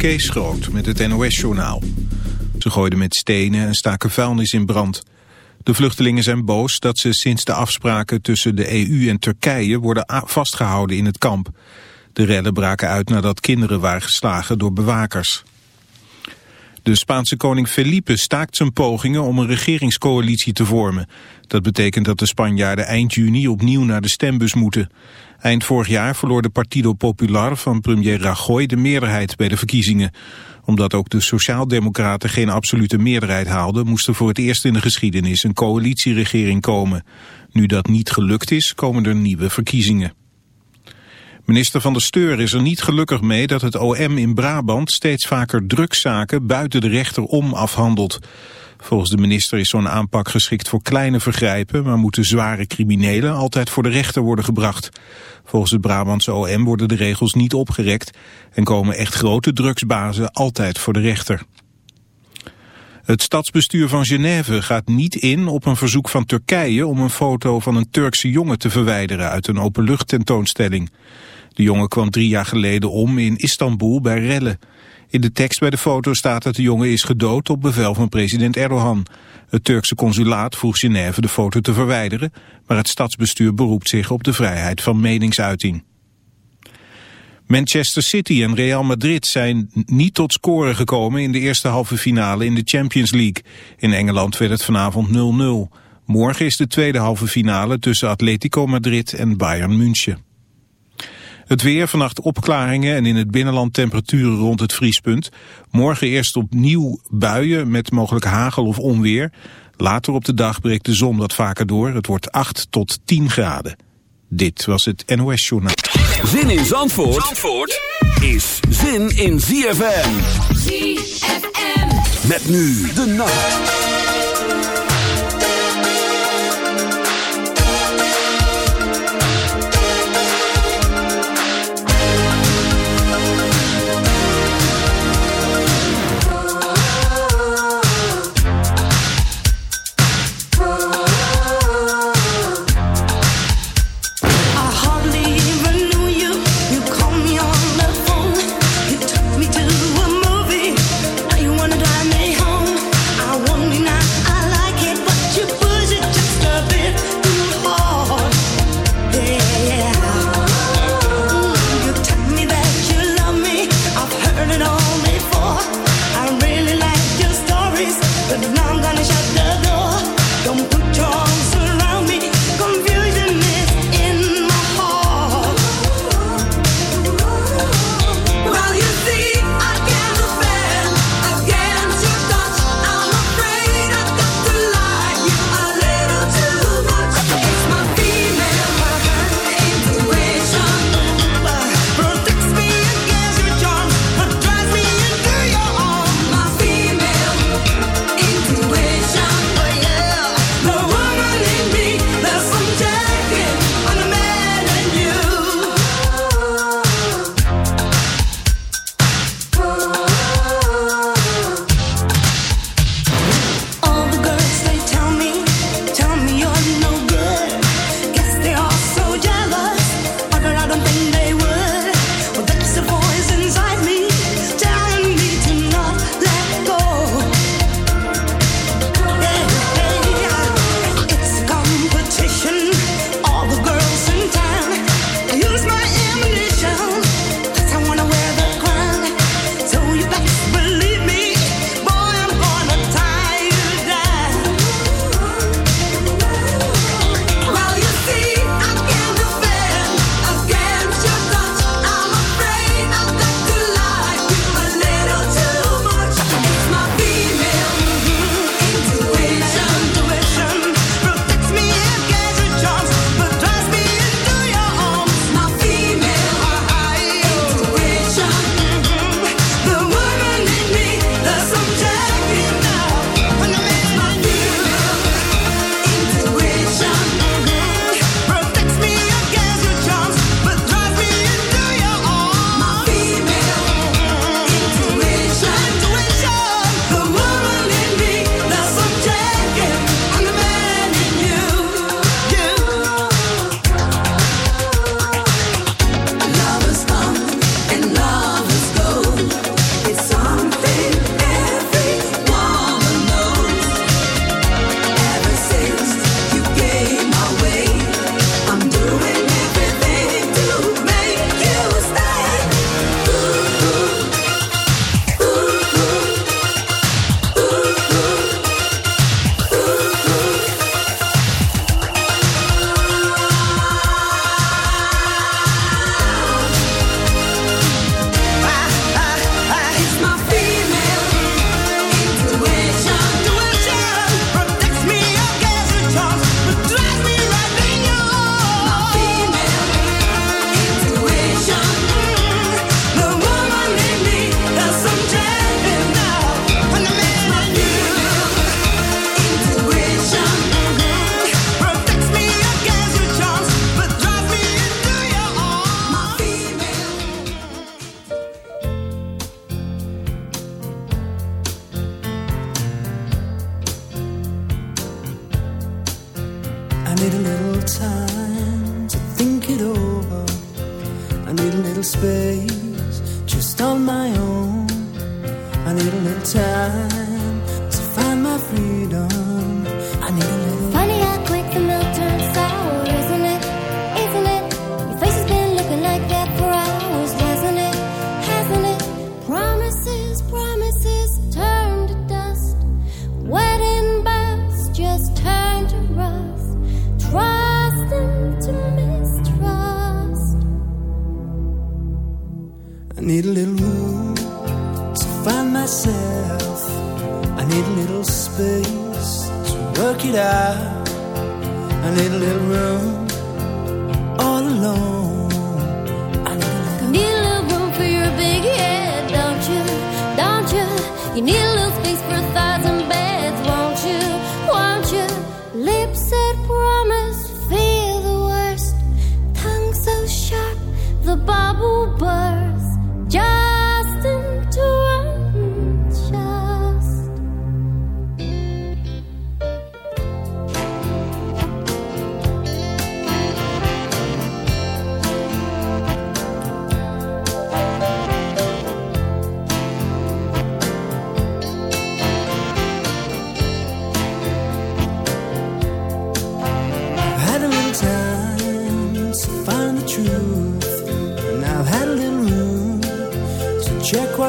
Kees Groot met het NOS-journaal. Ze gooiden met stenen en staken vuilnis in brand. De vluchtelingen zijn boos dat ze sinds de afspraken tussen de EU en Turkije worden vastgehouden in het kamp. De rellen braken uit nadat kinderen waren geslagen door bewakers. De Spaanse koning Felipe staakt zijn pogingen om een regeringscoalitie te vormen. Dat betekent dat de Spanjaarden eind juni opnieuw naar de stembus moeten. Eind vorig jaar verloor de Partido Popular van premier Rajoy de meerderheid bij de verkiezingen. Omdat ook de Sociaaldemocraten geen absolute meerderheid haalden... moest er voor het eerst in de geschiedenis een coalitieregering komen. Nu dat niet gelukt is, komen er nieuwe verkiezingen. Minister van de Steur is er niet gelukkig mee dat het OM in Brabant steeds vaker drugszaken buiten de rechter om afhandelt. Volgens de minister is zo'n aanpak geschikt voor kleine vergrijpen, maar moeten zware criminelen altijd voor de rechter worden gebracht. Volgens het Brabantse OM worden de regels niet opgerekt en komen echt grote drugsbazen altijd voor de rechter. Het stadsbestuur van Genève gaat niet in op een verzoek van Turkije om een foto van een Turkse jongen te verwijderen uit een openluchttentoonstelling. De jongen kwam drie jaar geleden om in Istanbul bij rellen. In de tekst bij de foto staat dat de jongen is gedood op bevel van president Erdogan. Het Turkse consulaat vroeg Genève de foto te verwijderen, maar het stadsbestuur beroept zich op de vrijheid van meningsuiting. Manchester City en Real Madrid zijn niet tot scoren gekomen in de eerste halve finale in de Champions League. In Engeland werd het vanavond 0-0. Morgen is de tweede halve finale tussen Atletico Madrid en Bayern München. Het weer, vannacht opklaringen en in het binnenland temperaturen rond het vriespunt. Morgen eerst opnieuw buien met mogelijk hagel of onweer. Later op de dag breekt de zon wat vaker door. Het wordt 8 tot 10 graden. Dit was het NOS Journaal. Zin in Zandvoort, Zandvoort is zin in ZFM. ZFM. Met nu de nacht.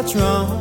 What's wrong.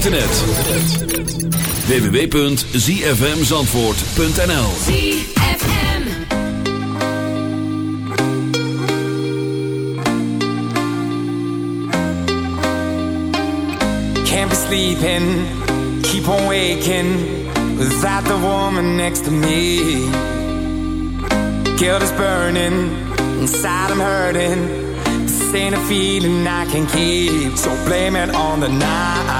internet. www.zfmzandvoort.nl ZFM Can't be sleeping Keep on waking Without the woman next to me. Guilt is burning Inside I'm hurting. Ain't a feeling I can keep So blame it on the night.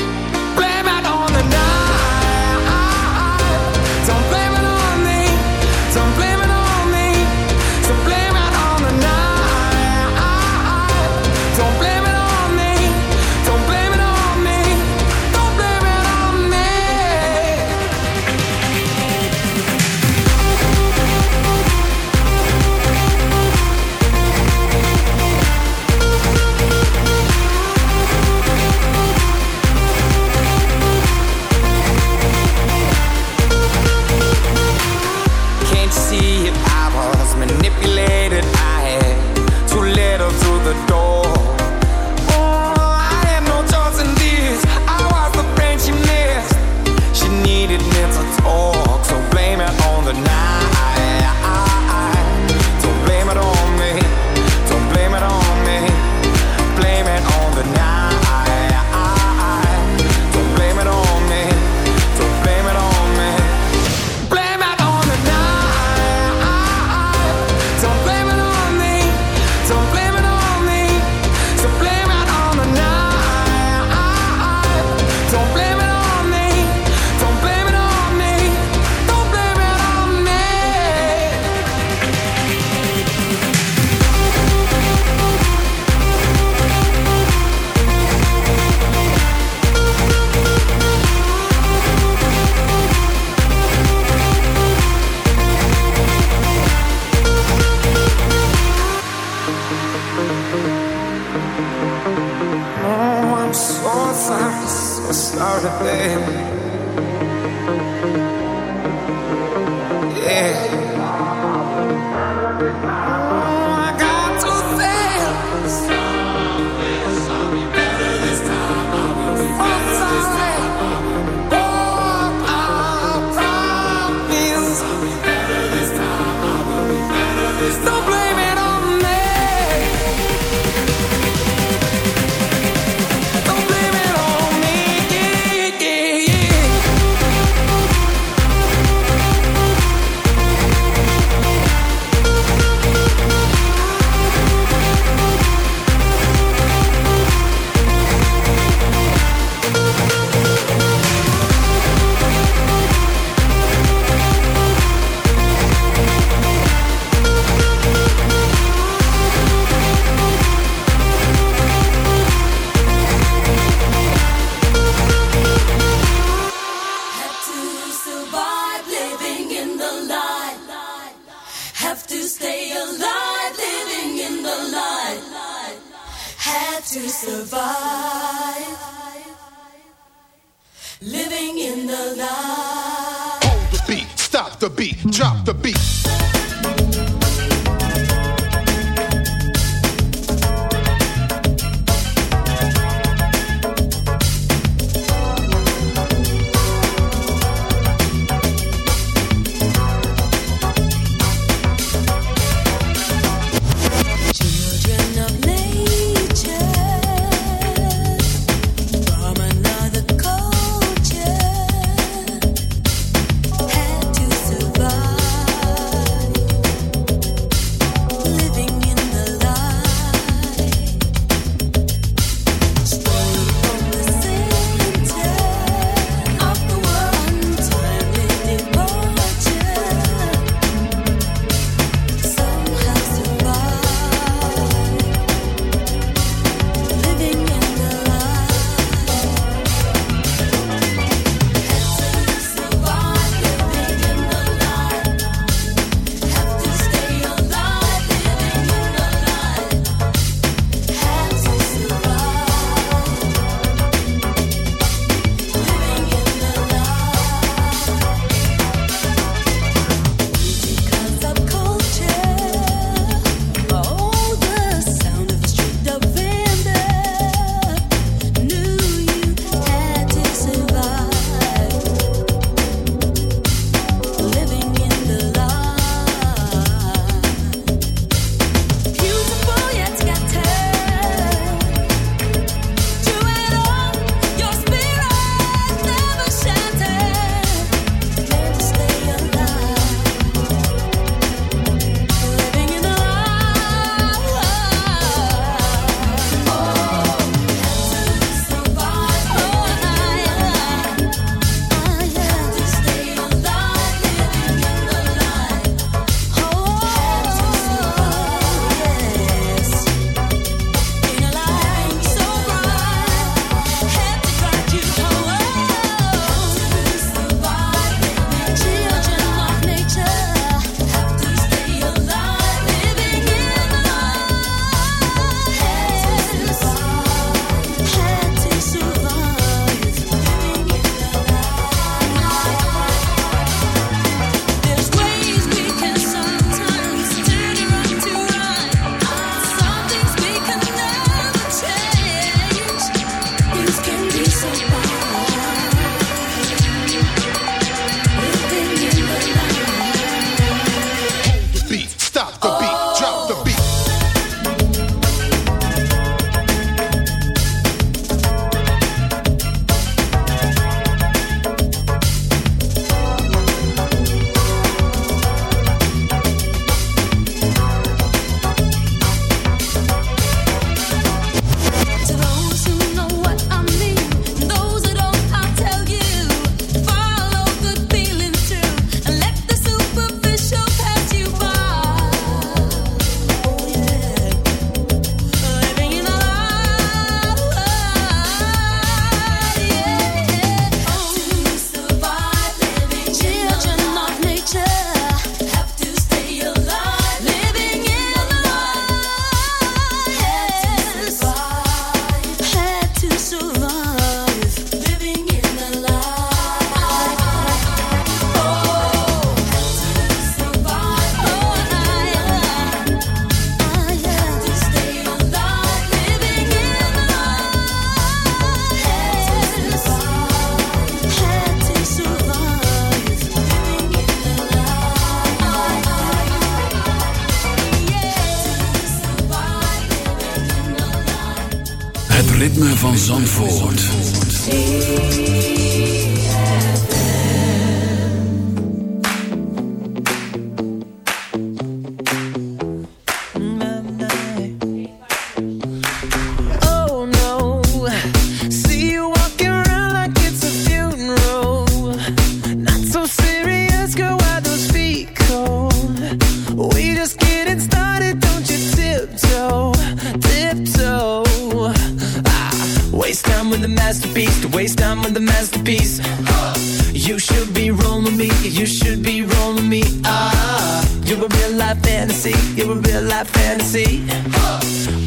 You should be rolling me up. You're a real life fantasy. You're a real life fantasy.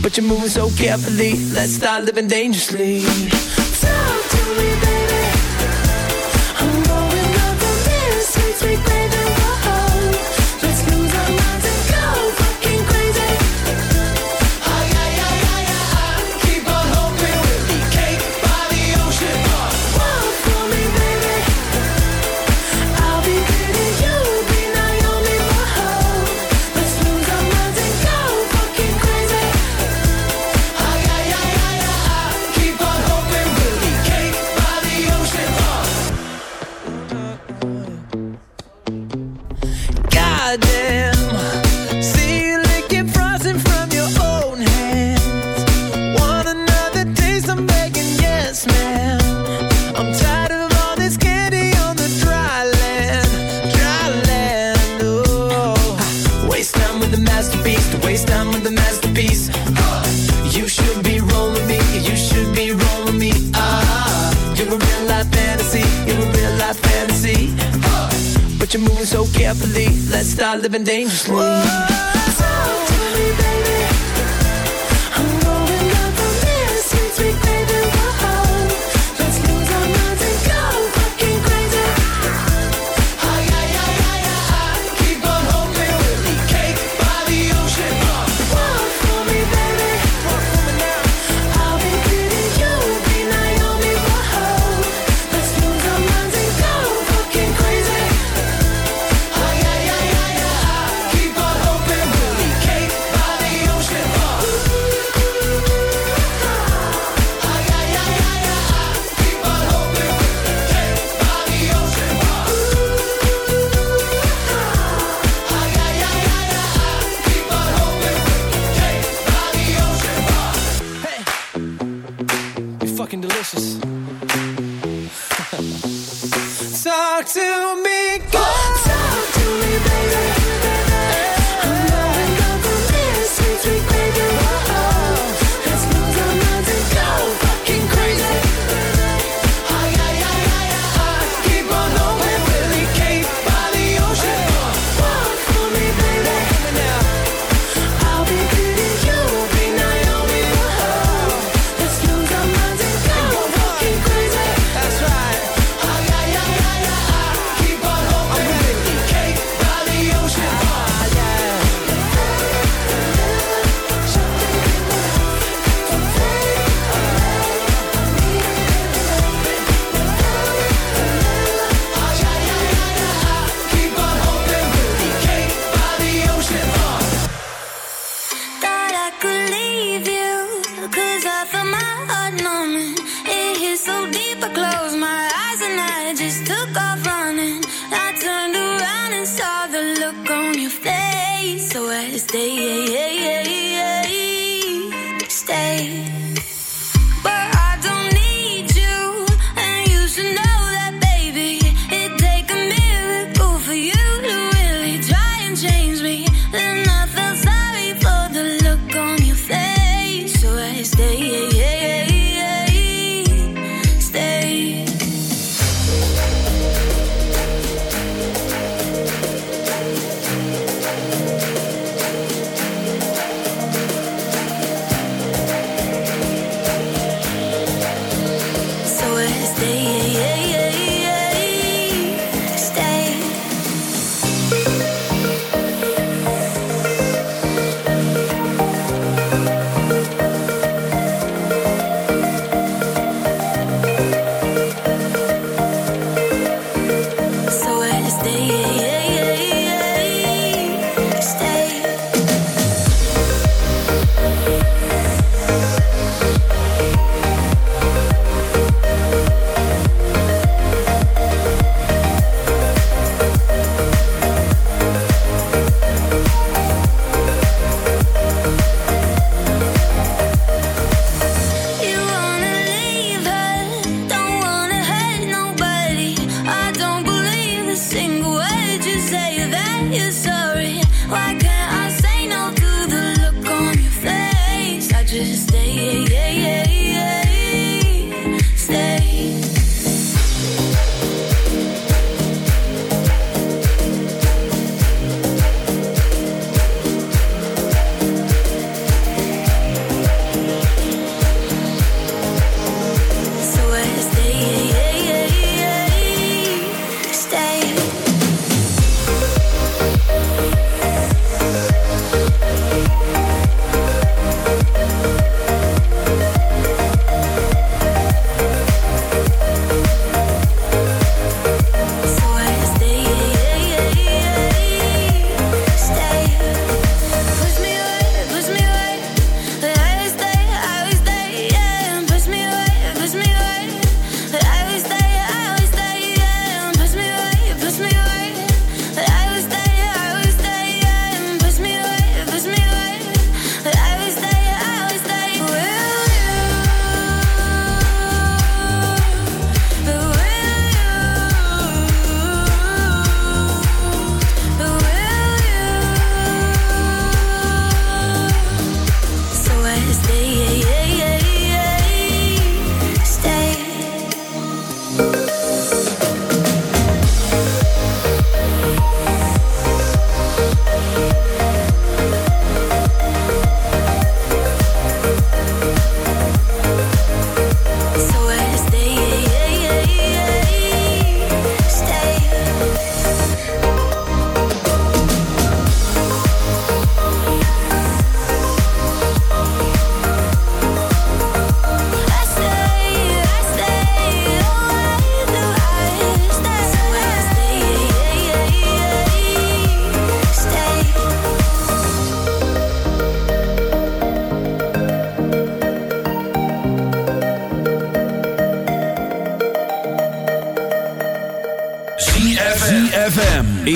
But you're moving so carefully. Let's start living dangerously. Talk to me, baby. I'm going up the stairs. Takes me back. living dangerously.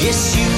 Yes, you